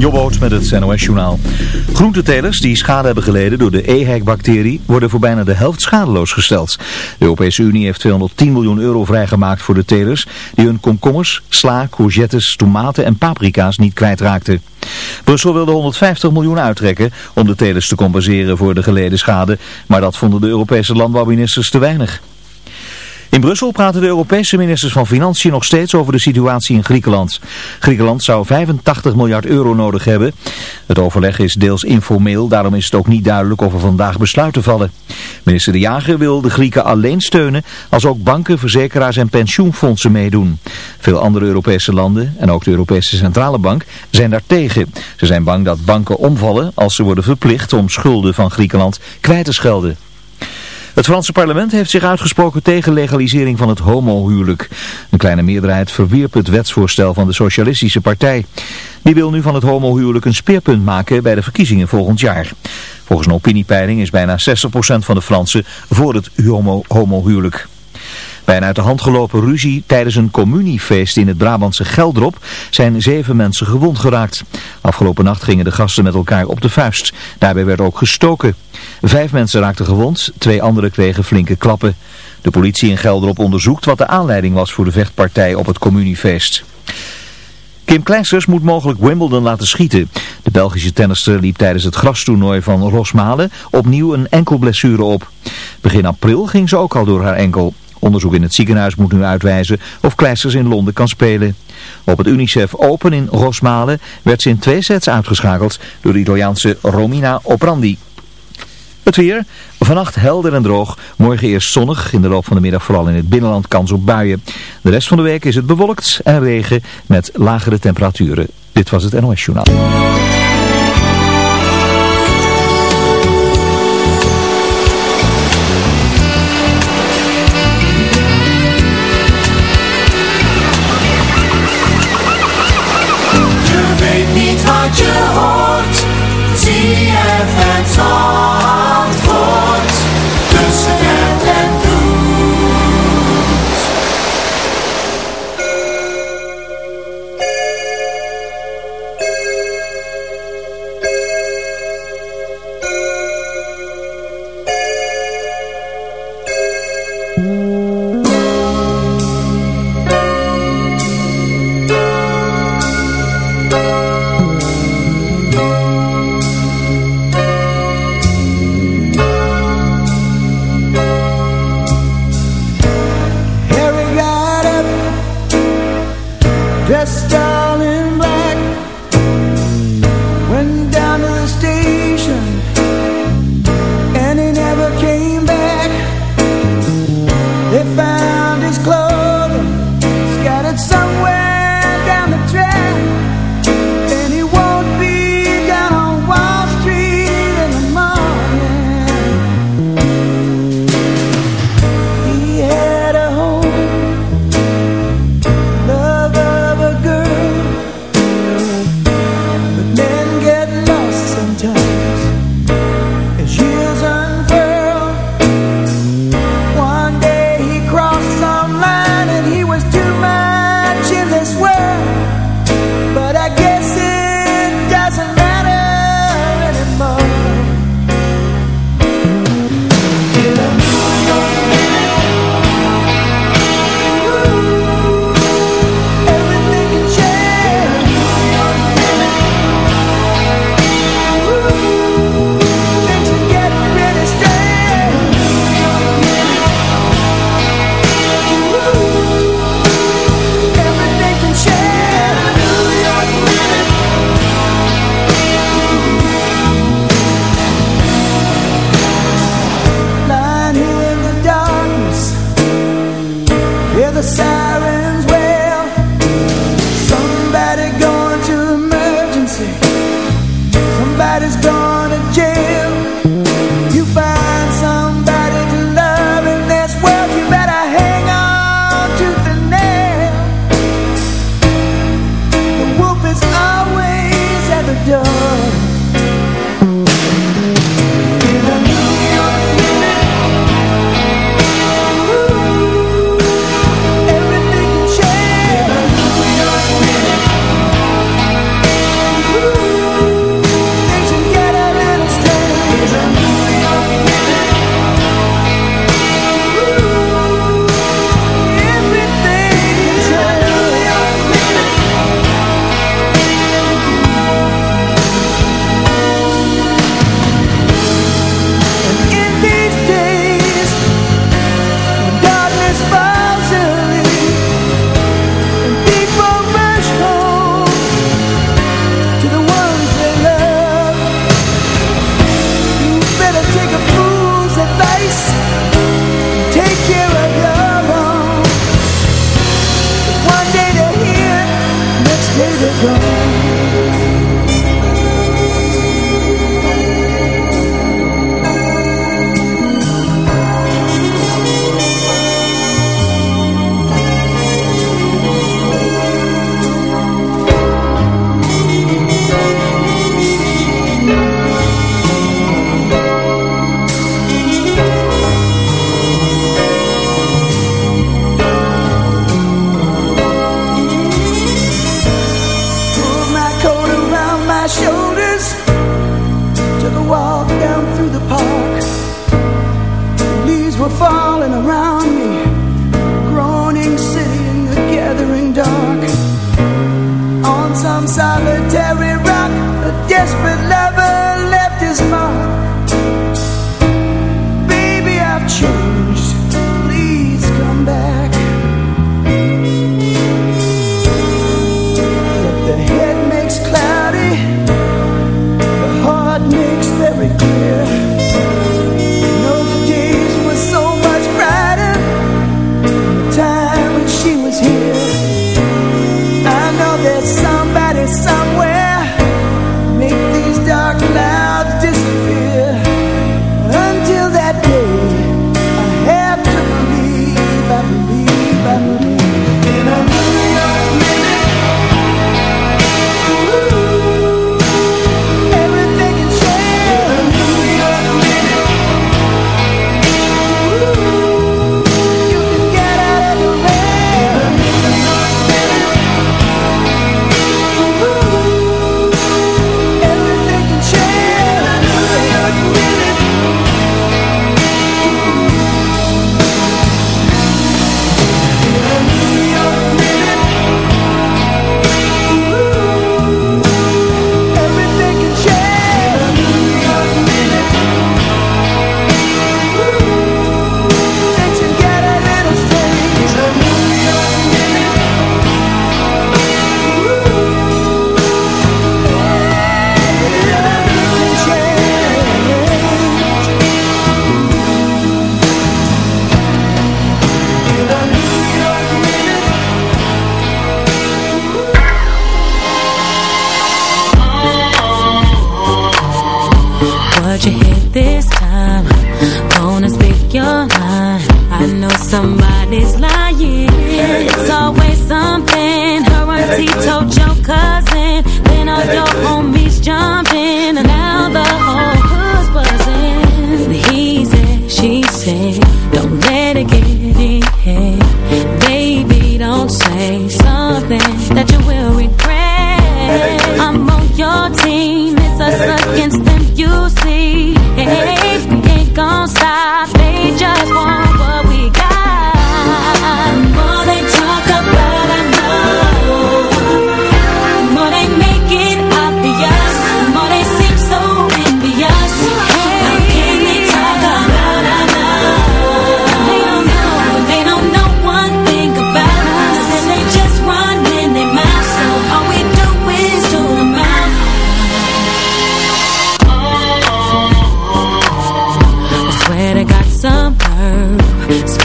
Jobboot met het NOS-journaal. Groentetelers die schade hebben geleden door de EHEC-bacterie worden voor bijna de helft schadeloos gesteld. De Europese Unie heeft 210 miljoen euro vrijgemaakt voor de telers die hun komkommers, sla, courgettes, tomaten en paprika's niet kwijtraakten. Brussel wilde 150 miljoen uittrekken om de telers te compenseren voor de geleden schade, maar dat vonden de Europese landbouwministers te weinig. In Brussel praten de Europese ministers van Financiën nog steeds over de situatie in Griekenland. Griekenland zou 85 miljard euro nodig hebben. Het overleg is deels informeel, daarom is het ook niet duidelijk of er vandaag besluiten vallen. Minister De Jager wil de Grieken alleen steunen als ook banken, verzekeraars en pensioenfondsen meedoen. Veel andere Europese landen en ook de Europese Centrale Bank zijn daartegen. Ze zijn bang dat banken omvallen als ze worden verplicht om schulden van Griekenland kwijt te schelden. Het Franse parlement heeft zich uitgesproken tegen legalisering van het homohuwelijk. Een kleine meerderheid verwierp het wetsvoorstel van de Socialistische Partij. Die wil nu van het homohuwelijk een speerpunt maken bij de verkiezingen volgend jaar. Volgens een opiniepeiling is bijna 60% van de Fransen voor het homohuwelijk. Bij een uit de hand gelopen ruzie tijdens een communiefeest in het Brabantse Geldrop zijn zeven mensen gewond geraakt. Afgelopen nacht gingen de gasten met elkaar op de vuist. Daarbij werd ook gestoken. Vijf mensen raakten gewond, twee anderen kregen flinke klappen. De politie in Geldrop onderzoekt wat de aanleiding was voor de vechtpartij op het communiefeest. Kim Kleisters moet mogelijk Wimbledon laten schieten. De Belgische tennister liep tijdens het grastoernooi van Rosmalen opnieuw een enkelblessure op. Begin april ging ze ook al door haar enkel. Onderzoek in het ziekenhuis moet nu uitwijzen of Kleisters in Londen kan spelen. Op het UNICEF Open in Rosmalen werd ze in twee sets uitgeschakeld door de Italiaanse Romina Oprandi. Het weer, vannacht helder en droog, morgen eerst zonnig, in de loop van de middag vooral in het binnenland kans op buien. De rest van de week is het bewolkt en regen met lagere temperaturen. Dit was het NOS Journaal.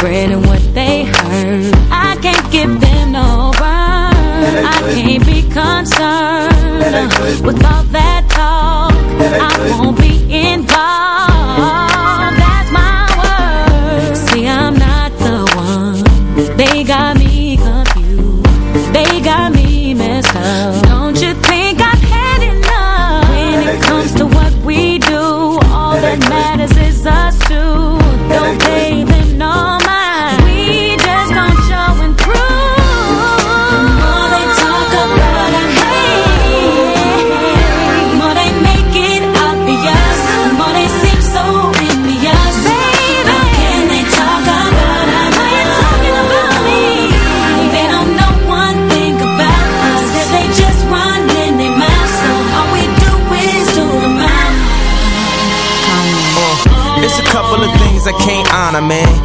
regretting what they heard. I can't give them no burn. I can't be concerned with all that talk. I won't be I can't honor, man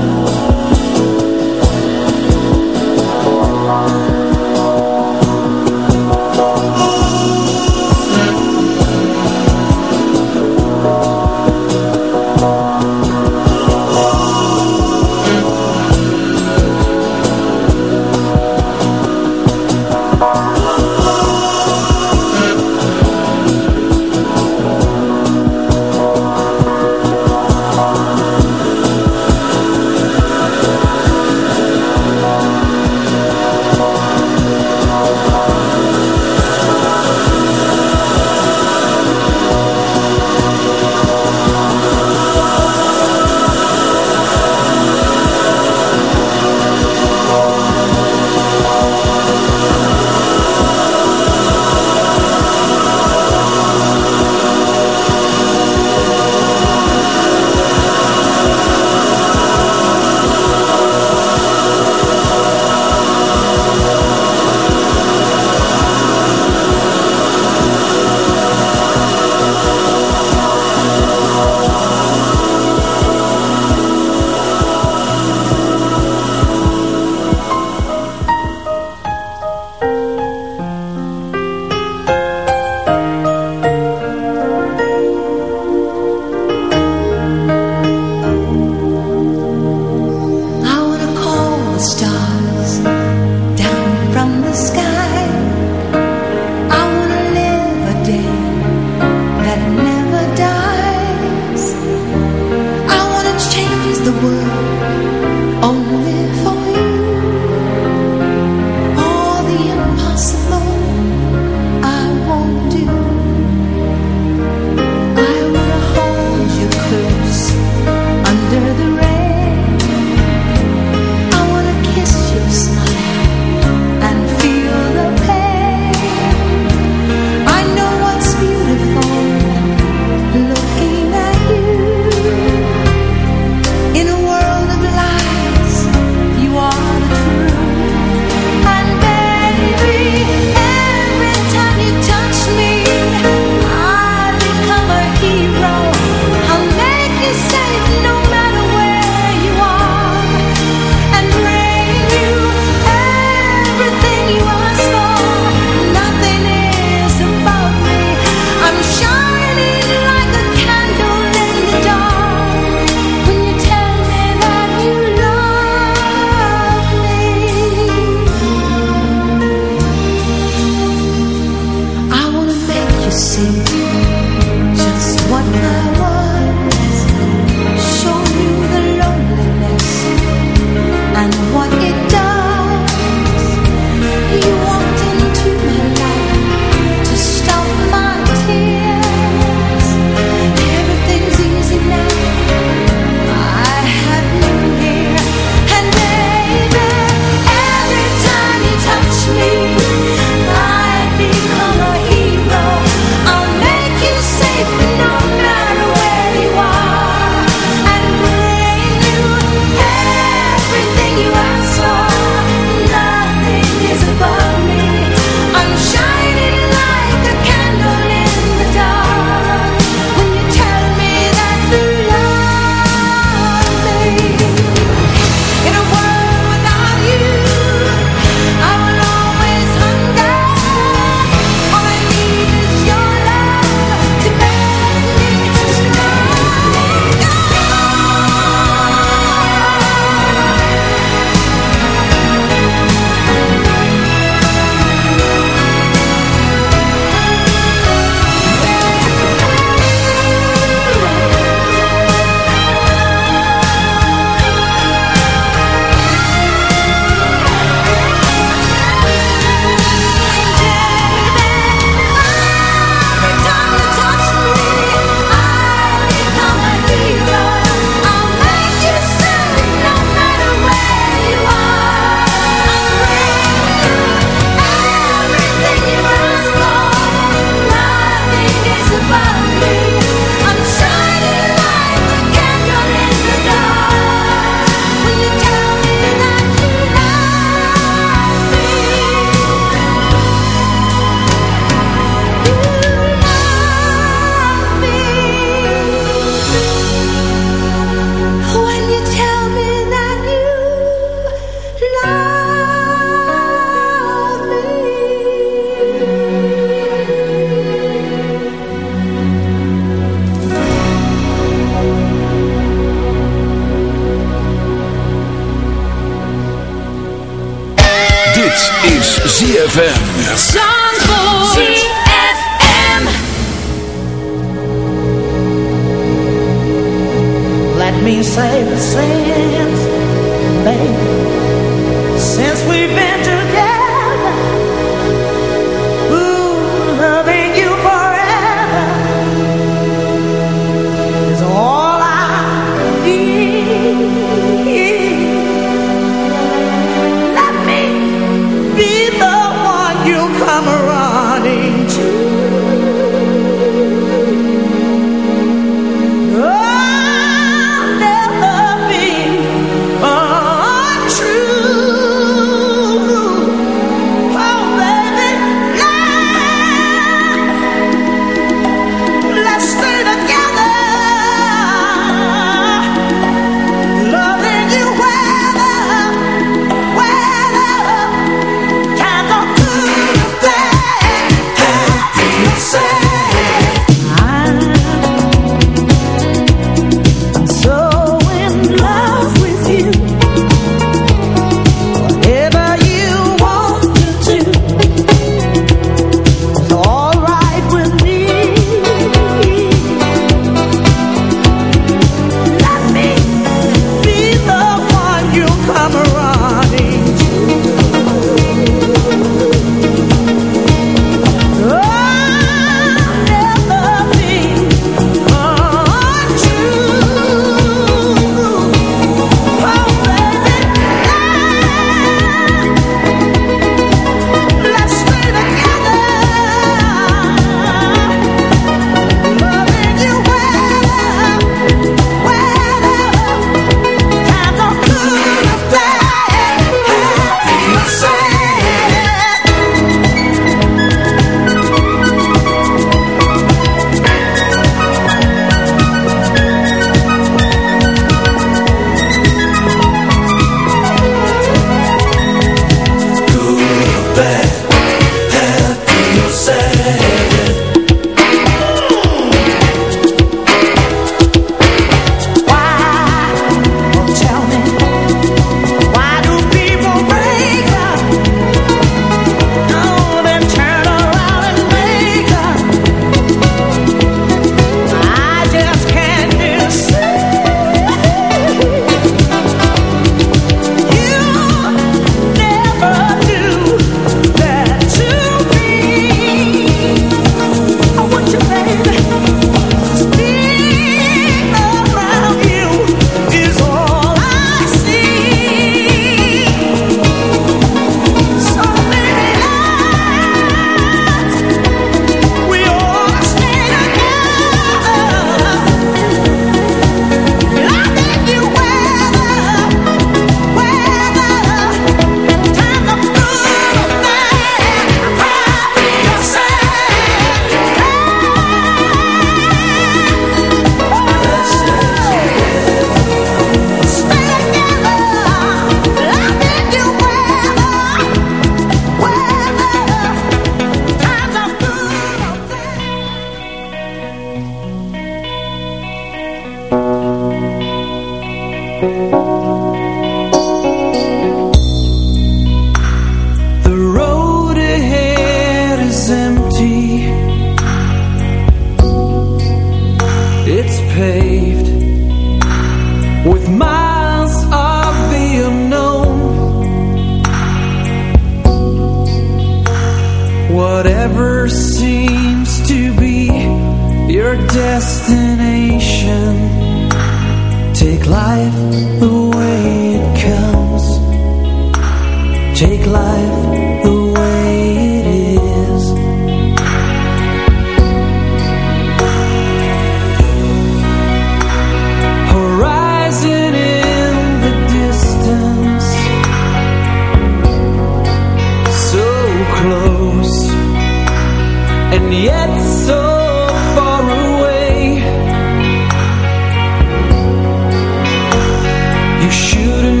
Als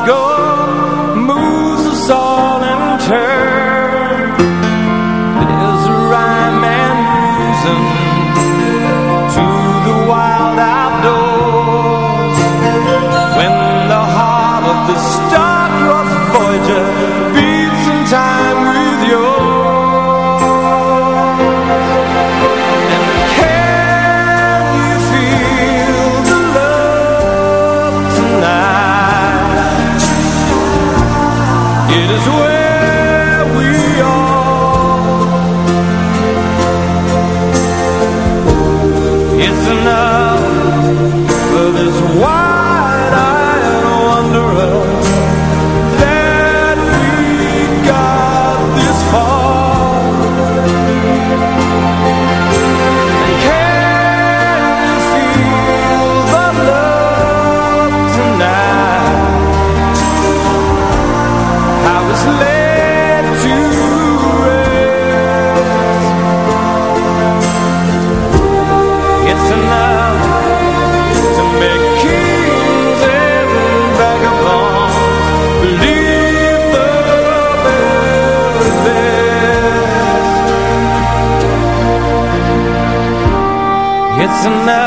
kaleidoscope It's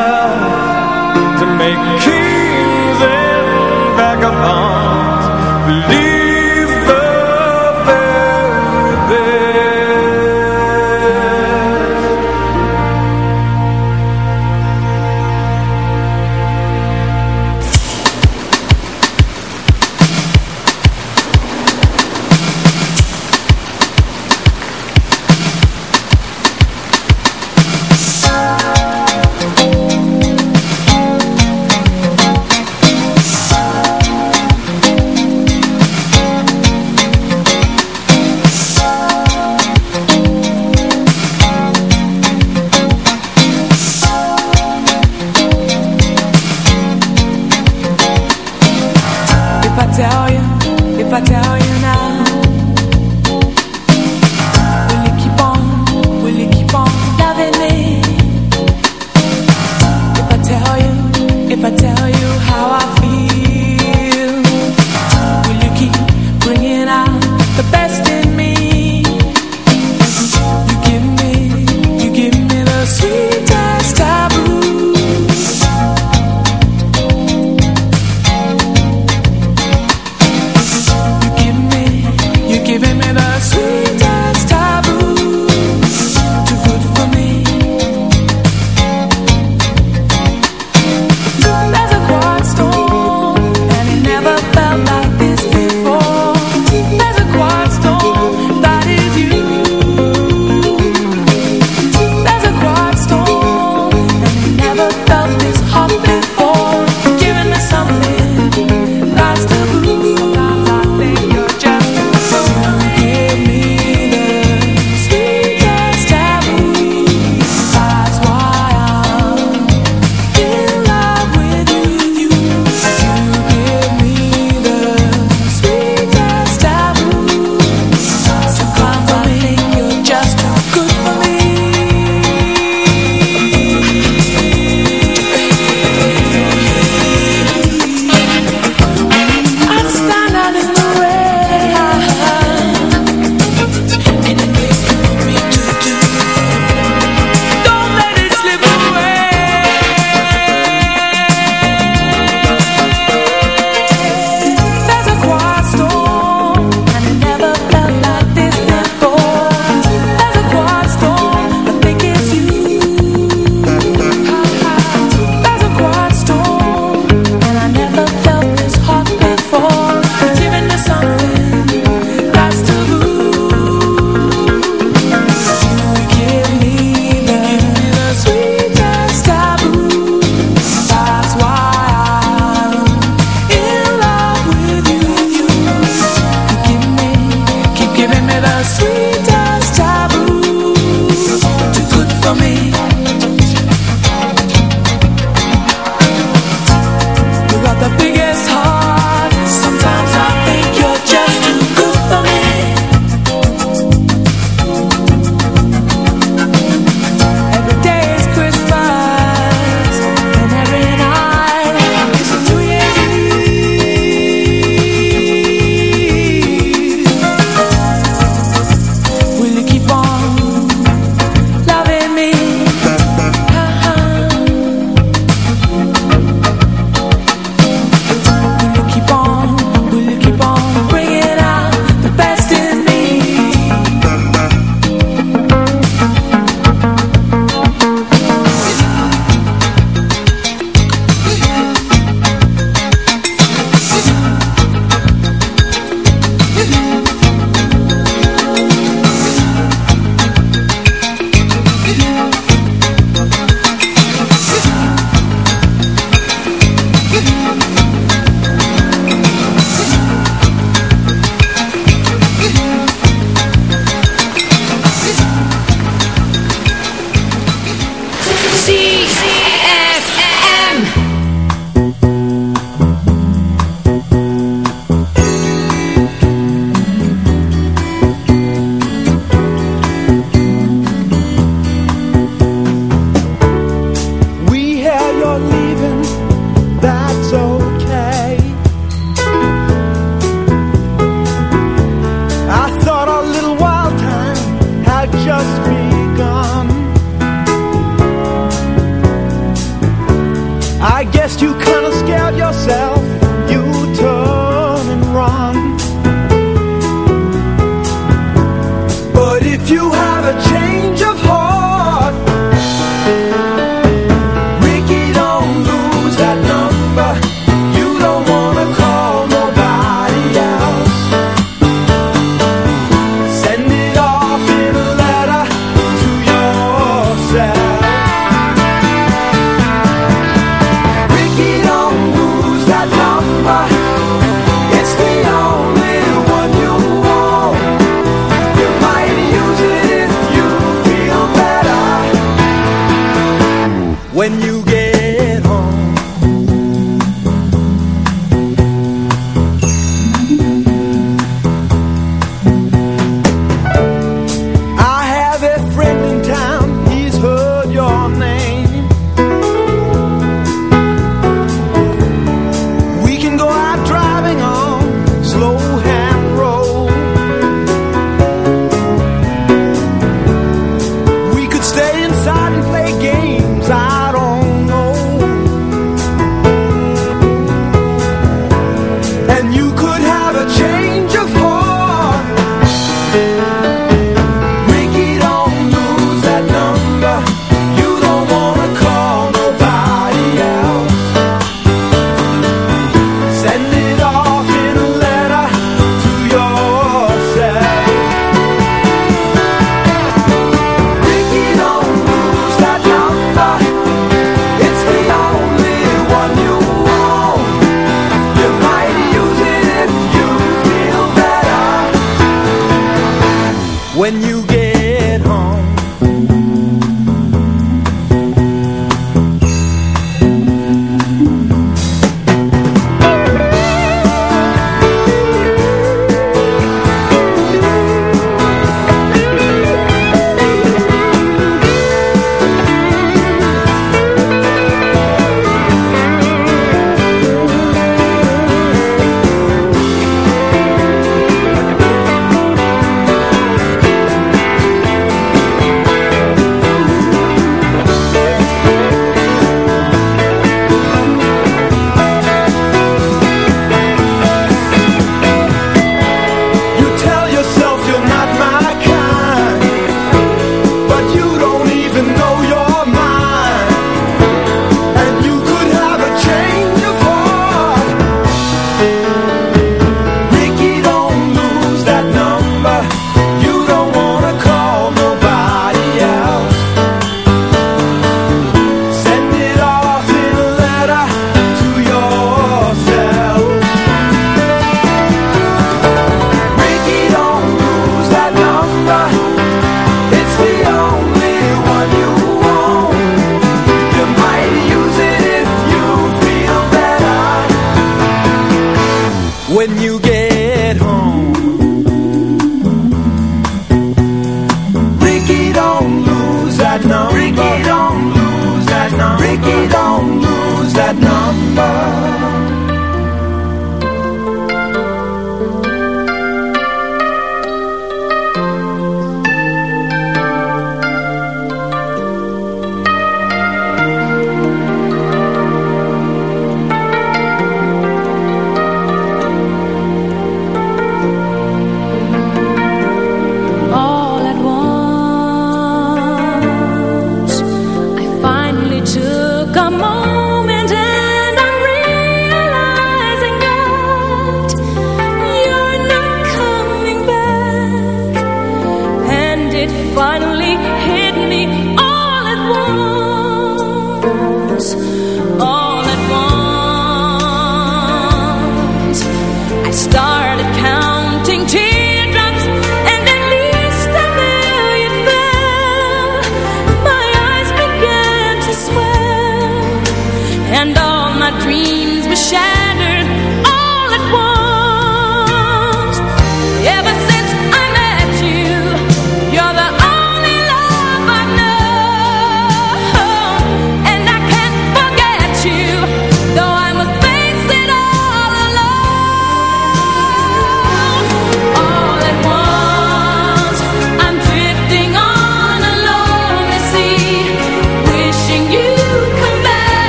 and all my dreams were shattered.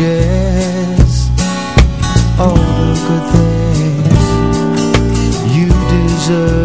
shares all the good things you deserve.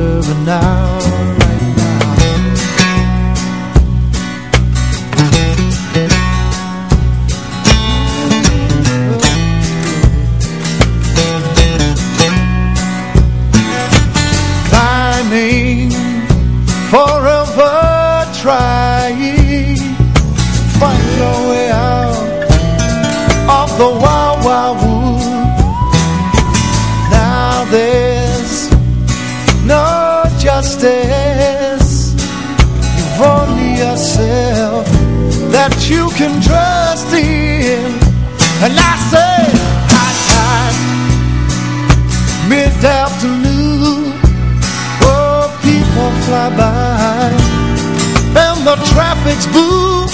can trust in And I say high time Mid-afternoon Oh, people fly by. And the traffic's boom,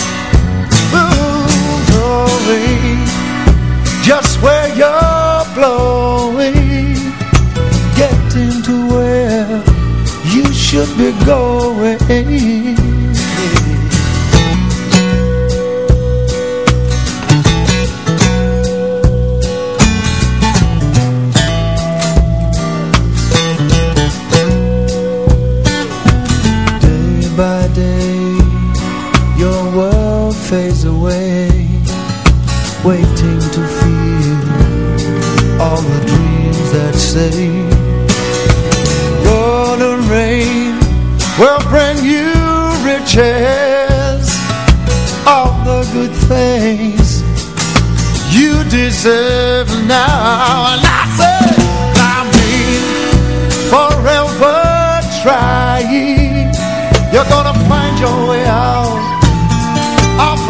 boom, Just where you're blowing. Getting to where you should be going. day Your world fades away Waiting to feel All the dreams that say Golden rain Will bring you riches. All the good things You deserve now. And I say your way out. Off